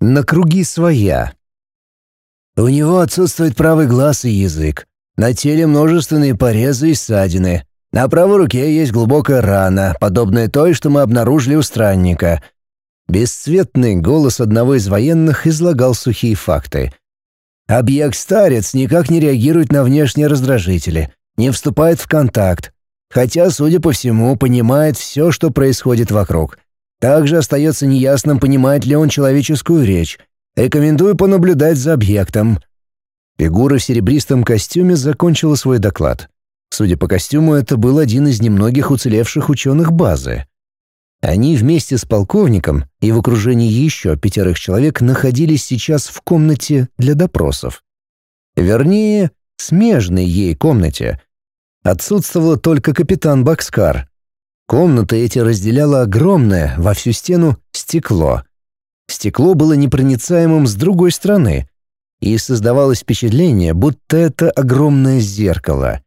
на круги своя. У него отсутствует правый глаз и язык. На теле множественные порезы и ссадины. На правой руке есть глубокая рана, подобная той, что мы обнаружили у странника. Бесцветный голос одного из военных излагал сухие факты. Объект-старец никак не реагирует на внешние раздражители, не вступает в контакт, хотя, судя по всему, понимает все, что происходит вокруг. Также остается неясным, понимает ли он человеческую речь. Рекомендую понаблюдать за объектом. Фигура в серебристом костюме закончила свой доклад. Судя по костюму, это был один из немногих уцелевших ученых базы. Они вместе с полковником и в окружении еще пятерых человек находились сейчас в комнате для допросов. Вернее, смежной ей комнате. Отсутствовал только капитан Бакскар. Комната эти разделяло огромное, во всю стену, стекло. Стекло было непроницаемым с другой стороны, и создавалось впечатление, будто это огромное зеркало.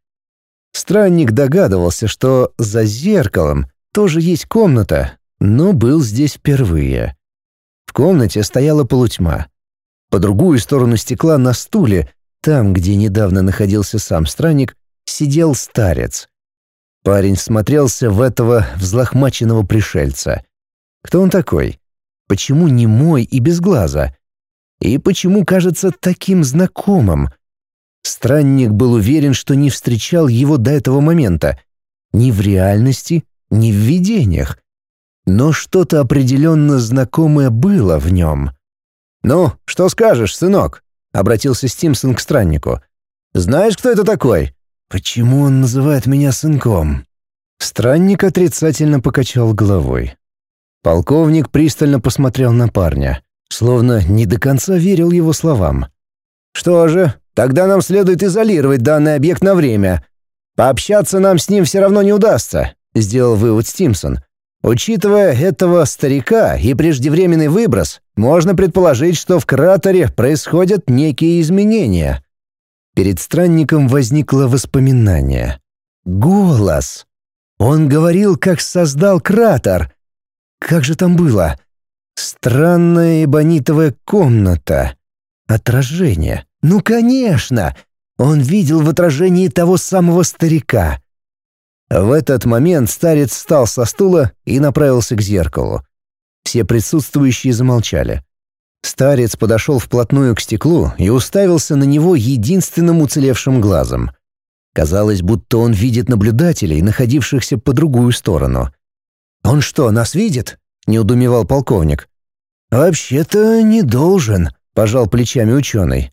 Странник догадывался, что за зеркалом тоже есть комната, но был здесь впервые. В комнате стояла полутьма. По другую сторону стекла на стуле, там, где недавно находился сам странник, сидел старец. Парень смотрелся в этого взлохмаченного пришельца. Кто он такой? Почему не мой и без глаза? И почему кажется таким знакомым? Странник был уверен, что не встречал его до этого момента. Ни в реальности, ни в видениях. Но что-то определенно знакомое было в нем. «Ну, что скажешь, сынок?» — обратился Стимсон к страннику. «Знаешь, кто это такой?» «Почему он называет меня сынком?» Странник отрицательно покачал головой. Полковник пристально посмотрел на парня словно не до конца верил его словам. «Что же, тогда нам следует изолировать данный объект на время. Пообщаться нам с ним все равно не удастся», — сделал вывод Стимсон. «Учитывая этого старика и преждевременный выброс, можно предположить, что в кратере происходят некие изменения». Перед странником возникло воспоминание. «Голос!» Он говорил, как создал кратер. Как же там было? Странная эбонитовая комната. Отражение. Ну, конечно! Он видел в отражении того самого старика. В этот момент старец встал со стула и направился к зеркалу. Все присутствующие замолчали. Старец подошел вплотную к стеклу и уставился на него единственным уцелевшим глазом. Казалось, будто он видит наблюдателей, находившихся по другую сторону. «Он что, нас видит?» — неудумевал полковник. «Вообще-то не должен», — пожал плечами ученый.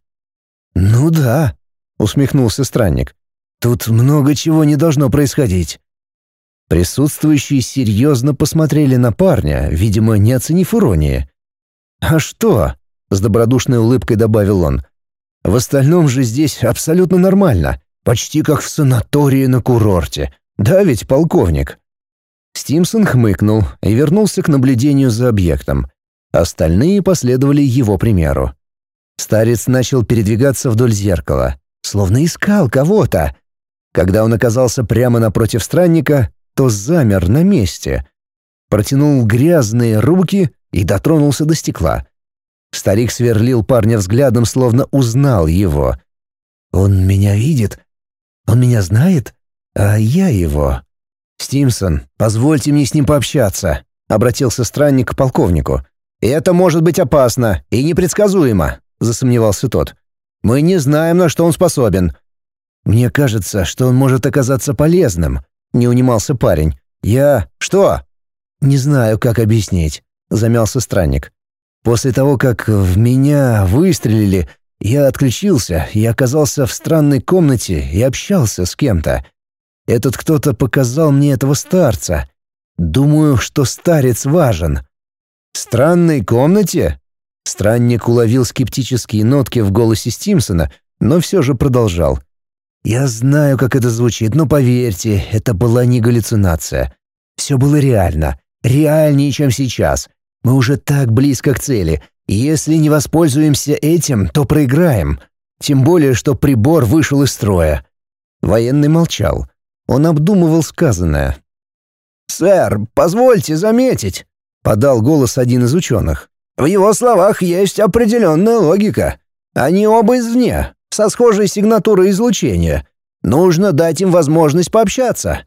«Ну да», — усмехнулся странник. «Тут много чего не должно происходить». Присутствующие серьезно посмотрели на парня, видимо, не оценив иронии. «А что?» — с добродушной улыбкой добавил он. «В остальном же здесь абсолютно нормально, почти как в санатории на курорте. Да ведь, полковник?» Стимсон хмыкнул и вернулся к наблюдению за объектом. Остальные последовали его примеру. Старец начал передвигаться вдоль зеркала, словно искал кого-то. Когда он оказался прямо напротив странника, то замер на месте. Протянул грязные руки и дотронулся до стекла. Старик сверлил парня взглядом, словно узнал его. «Он меня видит? Он меня знает? А я его?» «Стимсон, позвольте мне с ним пообщаться», — обратился странник к полковнику. «Это может быть опасно и непредсказуемо», — засомневался тот. «Мы не знаем, на что он способен». «Мне кажется, что он может оказаться полезным», — не унимался парень. «Я... что?» «Не знаю, как объяснить», — замялся странник. «После того, как в меня выстрелили, я отключился и оказался в странной комнате и общался с кем-то. Этот кто-то показал мне этого старца. Думаю, что старец важен. «Странной комнате?» Странник уловил скептические нотки в голосе Стимсона, но все же продолжал. «Я знаю, как это звучит, но поверьте, это была не галлюцинация. Все было реально, реальнее, чем сейчас. Мы уже так близко к цели. Если не воспользуемся этим, то проиграем. Тем более, что прибор вышел из строя». Военный молчал. Он обдумывал сказанное. «Сэр, позвольте заметить», — подал голос один из ученых. В его словах есть определенная логика. Они оба извне, со схожей сигнатурой излучения. Нужно дать им возможность пообщаться».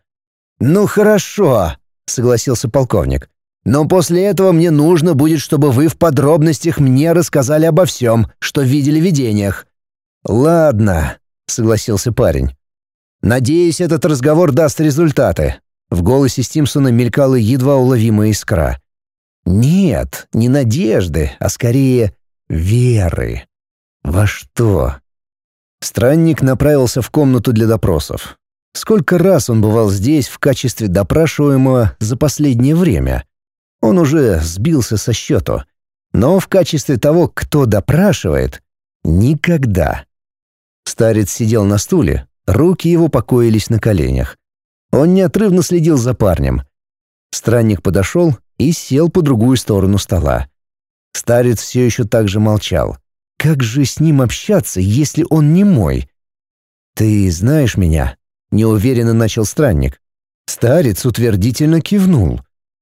«Ну хорошо», — согласился полковник. «Но после этого мне нужно будет, чтобы вы в подробностях мне рассказали обо всем, что видели в видениях». «Ладно», — согласился парень. «Надеюсь, этот разговор даст результаты». В голосе Стимсона мелькала едва уловимая искра. «Нет, не надежды, а скорее веры». «Во что?» Странник направился в комнату для допросов. Сколько раз он бывал здесь в качестве допрашиваемого за последнее время? Он уже сбился со счету. Но в качестве того, кто допрашивает, никогда. Старец сидел на стуле, руки его покоились на коленях. Он неотрывно следил за парнем. Странник подошел и сел по другую сторону стола. Старец все еще так же молчал. Как же с ним общаться, если он не мой? «Ты знаешь меня?» — неуверенно начал странник. Старец утвердительно кивнул.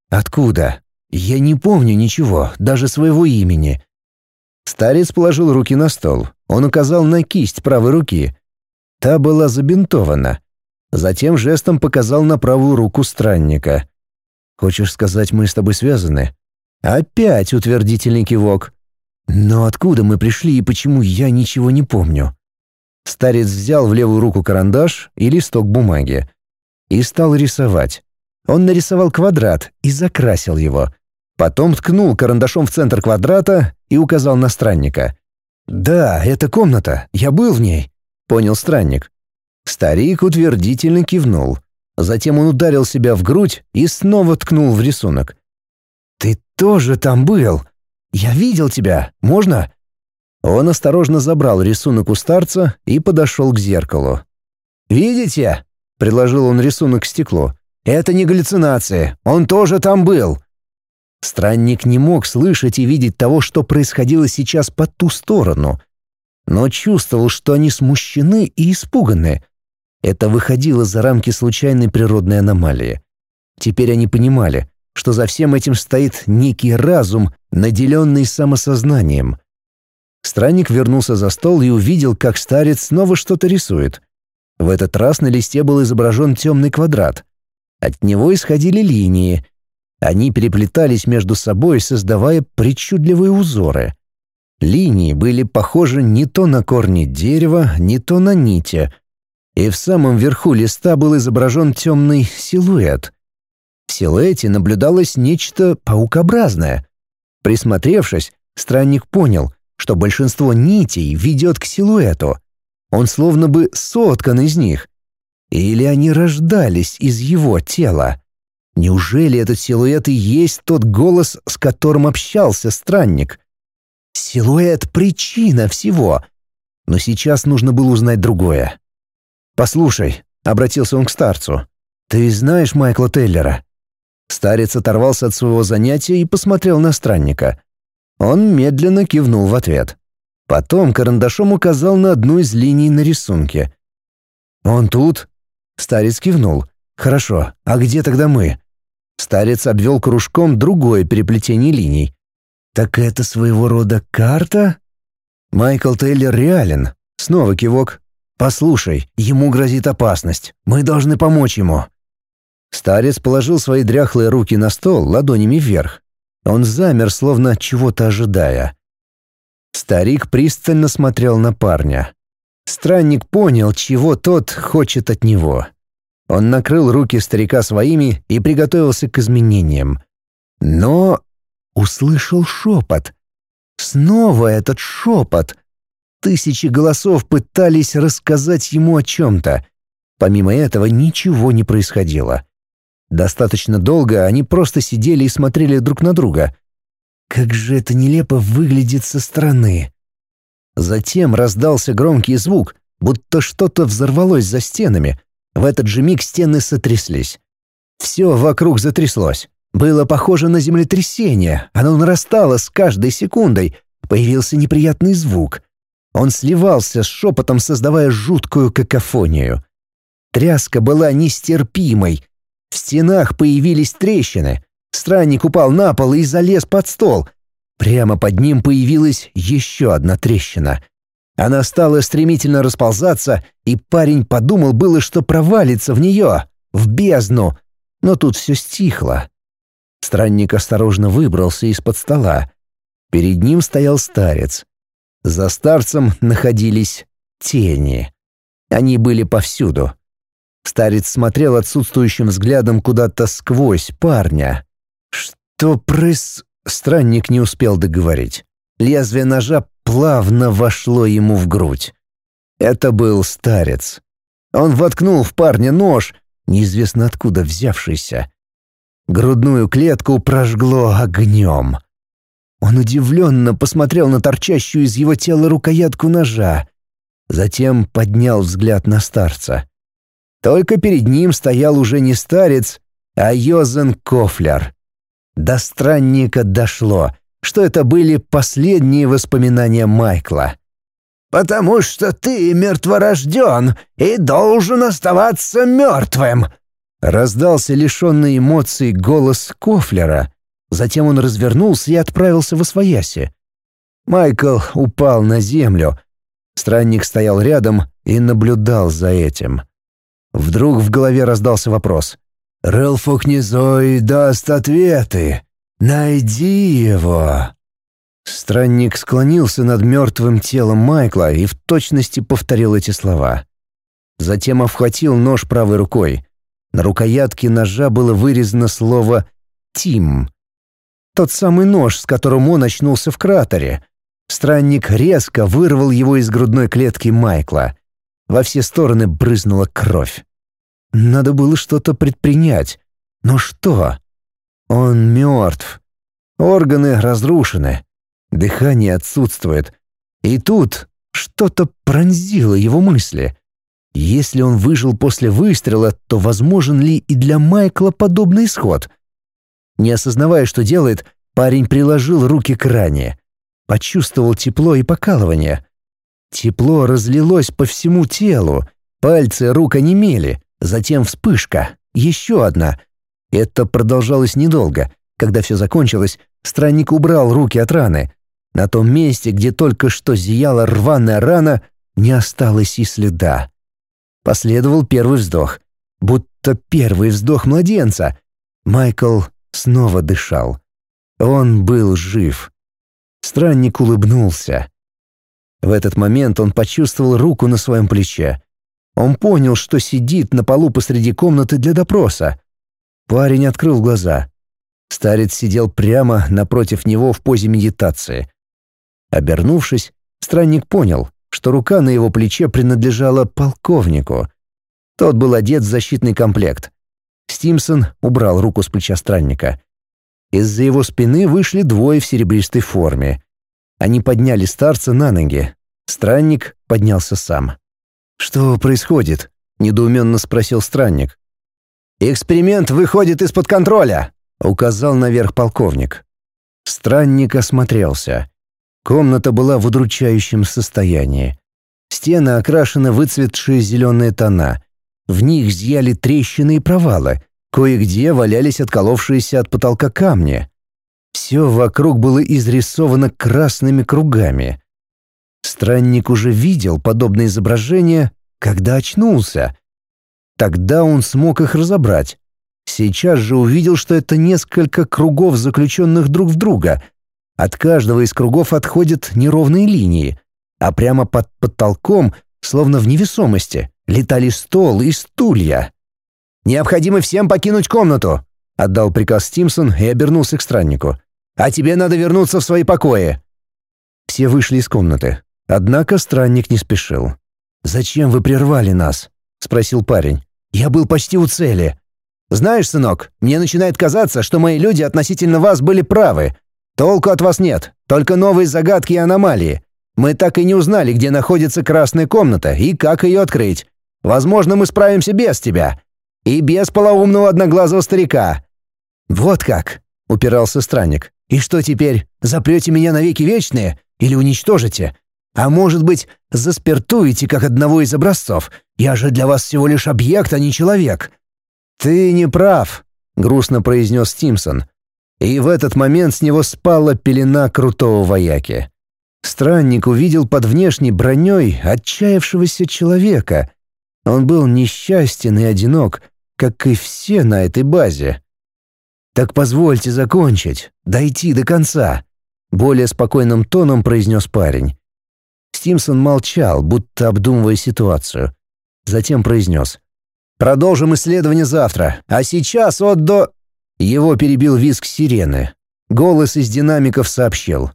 «Откуда? Я не помню ничего, даже своего имени». Старец положил руки на стол. Он указал на кисть правой руки. Та была забинтована. Затем жестом показал на правую руку странника. «Хочешь сказать, мы с тобой связаны?» Опять утвердительный кивок. Но откуда мы пришли и почему я ничего не помню? Старец взял в левую руку карандаш и листок бумаги и стал рисовать. Он нарисовал квадрат и закрасил его. Потом ткнул карандашом в центр квадрата и указал на странника. «Да, это комната. Я был в ней», — понял странник. Старик утвердительно кивнул. Затем он ударил себя в грудь и снова ткнул в рисунок. «Ты тоже там был?» «Я видел тебя. Можно?» Он осторожно забрал рисунок у старца и подошел к зеркалу. «Видите?» — предложил он рисунок к стеклу. «Это не галлюцинации. Он тоже там был». Странник не мог слышать и видеть того, что происходило сейчас по ту сторону, но чувствовал, что они смущены и испуганы. Это выходило за рамки случайной природной аномалии. Теперь они понимали, что за всем этим стоит некий разум, наделенный самосознанием. Странник вернулся за стол и увидел, как старец снова что-то рисует. В этот раз на листе был изображен темный квадрат. От него исходили линии. Они переплетались между собой, создавая причудливые узоры. Линии были похожи не то на корни дерева, не то на нити. И в самом верху листа был изображен темный силуэт — в силуэте наблюдалось нечто паукообразное. Присмотревшись, странник понял, что большинство нитей ведет к силуэту. Он словно бы соткан из них. Или они рождались из его тела. Неужели этот силуэт и есть тот голос, с которым общался странник? Силуэт — причина всего. Но сейчас нужно было узнать другое. «Послушай», — обратился он к старцу, — «ты знаешь Майкла Тейлера?» Старец оторвался от своего занятия и посмотрел на странника. Он медленно кивнул в ответ. Потом карандашом указал на одну из линий на рисунке. «Он тут?» Старец кивнул. «Хорошо, а где тогда мы?» Старец обвел кружком другое переплетение линий. «Так это своего рода карта?» «Майкл Тейлер реален». Снова кивок. «Послушай, ему грозит опасность. Мы должны помочь ему». Старец положил свои дряхлые руки на стол ладонями вверх. Он замер, словно чего-то ожидая. Старик пристально смотрел на парня. Странник понял, чего тот хочет от него. Он накрыл руки старика своими и приготовился к изменениям. Но услышал шепот. Снова этот шепот. Тысячи голосов пытались рассказать ему о чем-то. Помимо этого ничего не происходило. Достаточно долго они просто сидели и смотрели друг на друга. Как же это нелепо выглядит со стороны. Затем раздался громкий звук, будто что-то взорвалось за стенами. В этот же миг стены сотряслись. Все вокруг затряслось. Было похоже на землетрясение. Оно нарастало с каждой секундой. Появился неприятный звук. Он сливался с шепотом, создавая жуткую какофонию. Тряска была нестерпимой. В стенах появились трещины. Странник упал на пол и залез под стол. Прямо под ним появилась еще одна трещина. Она стала стремительно расползаться, и парень подумал было, что провалится в нее, в бездну. Но тут все стихло. Странник осторожно выбрался из-под стола. Перед ним стоял старец. За старцем находились тени. Они были повсюду. Старец смотрел отсутствующим взглядом куда-то сквозь парня. «Что прыс...» Странник не успел договорить. Лезвие ножа плавно вошло ему в грудь. Это был старец. Он воткнул в парня нож, неизвестно откуда взявшийся. Грудную клетку прожгло огнем. Он удивленно посмотрел на торчащую из его тела рукоятку ножа. Затем поднял взгляд на старца. Только перед ним стоял уже не старец, а Йозен Кофлер. До странника дошло, что это были последние воспоминания Майкла. «Потому что ты мертворожден и должен оставаться мертвым!» Раздался лишенный эмоций голос Кофлера. Затем он развернулся и отправился в освояси. Майкл упал на землю. Странник стоял рядом и наблюдал за этим. Вдруг в голове раздался вопрос. «Релфокнизой даст ответы. Найди его!» Странник склонился над мертвым телом Майкла и в точности повторил эти слова. Затем обхватил нож правой рукой. На рукоятке ножа было вырезано слово «Тим». Тот самый нож, с которым он очнулся в кратере. Странник резко вырвал его из грудной клетки Майкла. Во все стороны брызнула кровь. Надо было что-то предпринять. Но что? Он мертв. Органы разрушены. Дыхание отсутствует. И тут что-то пронзило его мысли. Если он выжил после выстрела, то возможен ли и для Майкла подобный исход? Не осознавая, что делает, парень приложил руки к ране. Почувствовал тепло и покалывание. Тепло разлилось по всему телу. Пальцы рук онемели. Затем вспышка. Еще одна. Это продолжалось недолго. Когда все закончилось, странник убрал руки от раны. На том месте, где только что зияла рваная рана, не осталось и следа. Последовал первый вздох. Будто первый вздох младенца. Майкл снова дышал. Он был жив. Странник улыбнулся. В этот момент он почувствовал руку на своем плече. Он понял, что сидит на полу посреди комнаты для допроса. Парень открыл глаза. Старец сидел прямо напротив него в позе медитации. Обернувшись, странник понял, что рука на его плече принадлежала полковнику. Тот был одет в защитный комплект. Стимсон убрал руку с плеча странника. Из-за его спины вышли двое в серебристой форме. Они подняли старца на ноги. Странник поднялся сам. «Что происходит?» — недоуменно спросил странник. «Эксперимент выходит из-под контроля», — указал наверх полковник. Странник осмотрелся. Комната была в удручающем состоянии. Стены окрашены выцветшие зеленые тона. В них зияли трещины и провалы. Кое-где валялись отколовшиеся от потолка камни. Все вокруг было изрисовано красными кругами. Странник уже видел подобные изображения, когда очнулся. Тогда он смог их разобрать. Сейчас же увидел, что это несколько кругов, заключенных друг в друга, от каждого из кругов отходят неровные линии, а прямо под потолком, словно в невесомости, летали стол и стулья. «Необходимо всем покинуть комнату», — отдал приказ Стимсон и обернулся к страннику. «А тебе надо вернуться в свои покои». Все вышли из комнаты. Однако странник не спешил. «Зачем вы прервали нас?» — спросил парень. «Я был почти у цели». «Знаешь, сынок, мне начинает казаться, что мои люди относительно вас были правы. Толку от вас нет, только новые загадки и аномалии. Мы так и не узнали, где находится красная комната и как ее открыть. Возможно, мы справимся без тебя. И без полоумного одноглазого старика». «Вот как!» — упирался странник. «И что теперь, запрете меня навеки вечные или уничтожите? А может быть, заспиртуете, как одного из образцов? Я же для вас всего лишь объект, а не человек». «Ты не прав», — грустно произнес Стимсон. И в этот момент с него спала пелена крутого вояки. Странник увидел под внешней броней отчаявшегося человека. Он был несчастен и одинок, как и все на этой базе. «Так позвольте закончить, дойти до конца», — более спокойным тоном произнес парень. Стимсон молчал, будто обдумывая ситуацию. Затем произнес. «Продолжим исследование завтра, а сейчас от до...» Его перебил визг сирены. Голос из динамиков сообщил.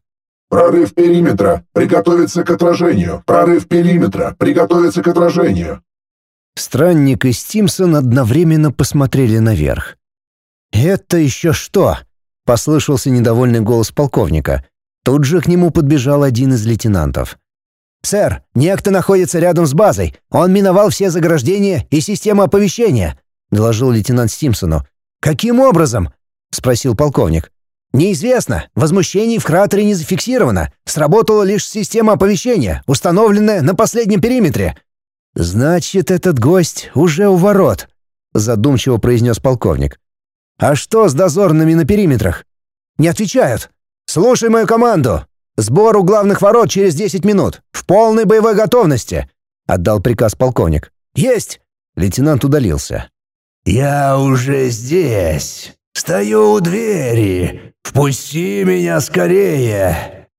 «Прорыв периметра! Приготовиться к отражению! Прорыв периметра! Приготовиться к отражению!» Странник и Стимсон одновременно посмотрели наверх. «Это еще что?» — послышался недовольный голос полковника. Тут же к нему подбежал один из лейтенантов. «Сэр, некто находится рядом с базой. Он миновал все заграждения и систему оповещения», — доложил лейтенант Стимсону. «Каким образом?» — спросил полковник. «Неизвестно. Возмущений в кратере не зафиксировано. Сработала лишь система оповещения, установленная на последнем периметре». «Значит, этот гость уже у ворот», — задумчиво произнес полковник. «А что с дозорными на периметрах?» «Не отвечают. Слушай мою команду. Сбор у главных ворот через 10 минут. В полной боевой готовности», — отдал приказ полковник. «Есть!» — лейтенант удалился. «Я уже здесь. Стою у двери. Впусти меня скорее!»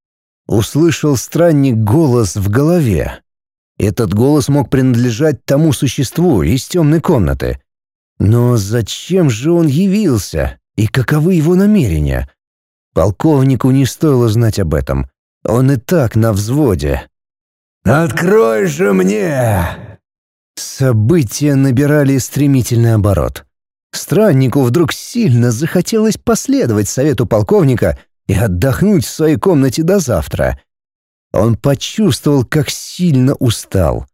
Услышал странник голос в голове. Этот голос мог принадлежать тому существу из темной комнаты. Но зачем же он явился? И каковы его намерения? Полковнику не стоило знать об этом. Он и так на взводе. «Открой же мне!» События набирали стремительный оборот. Страннику вдруг сильно захотелось последовать совету полковника и отдохнуть в своей комнате до завтра. Он почувствовал, как сильно устал.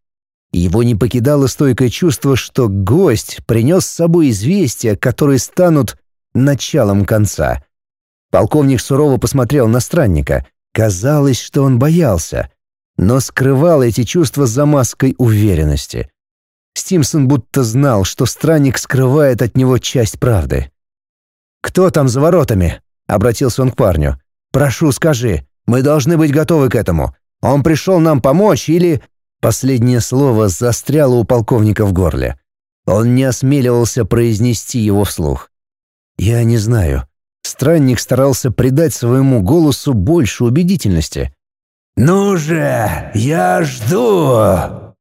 Его не покидало стойкое чувство, что гость принес с собой известия, которые станут началом конца. Полковник сурово посмотрел на странника. Казалось, что он боялся, но скрывал эти чувства за маской уверенности. Стимсон будто знал, что странник скрывает от него часть правды. «Кто там за воротами?» — обратился он к парню. «Прошу, скажи, мы должны быть готовы к этому. Он пришел нам помочь или...» Последнее слово застряло у полковника в горле. Он не осмеливался произнести его вслух. «Я не знаю». Странник старался придать своему голосу больше убедительности. «Ну же, я жду!»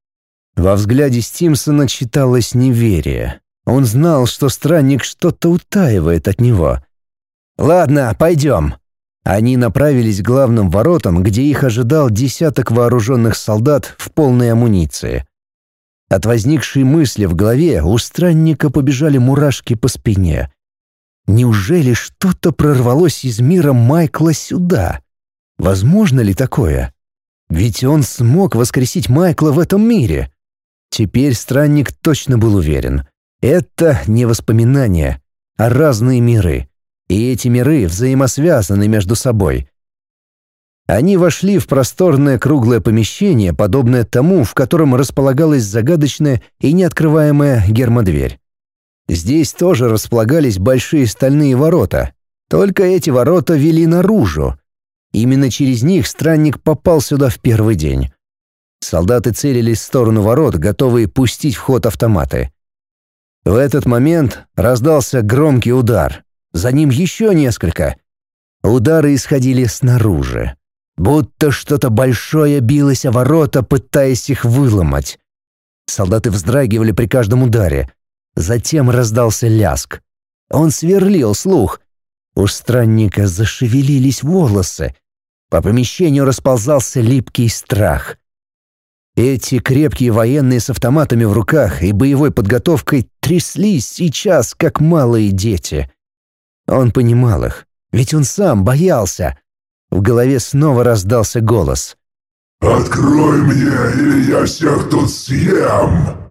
Во взгляде Стимсона читалось неверие. Он знал, что странник что-то утаивает от него. «Ладно, пойдем», они направились к главным воротам, где их ожидал десяток вооруженных солдат в полной амуниции. От возникшей мысли в голове у странника побежали мурашки по спине. Неужели что-то прорвалось из мира Майкла сюда? Возможно ли такое? Ведь он смог воскресить Майкла в этом мире. Теперь странник точно был уверен. Это не воспоминания, а разные миры — и эти миры взаимосвязаны между собой. Они вошли в просторное круглое помещение, подобное тому, в котором располагалась загадочная и неоткрываемая гермодверь. Здесь тоже располагались большие стальные ворота, только эти ворота вели наружу. Именно через них странник попал сюда в первый день. Солдаты целились в сторону ворот, готовые пустить в ход автоматы. В этот момент раздался громкий удар за ним еще несколько. Удары исходили снаружи. Будто что-то большое билось о ворота, пытаясь их выломать. Солдаты вздрагивали при каждом ударе. Затем раздался ляск. Он сверлил слух. У странника зашевелились волосы. По помещению расползался липкий страх. Эти крепкие военные с автоматами в руках и боевой подготовкой тряслись сейчас, как малые дети. Он понимал их, ведь он сам боялся. В голове снова раздался голос. «Открой мне, или я всех тут съем!»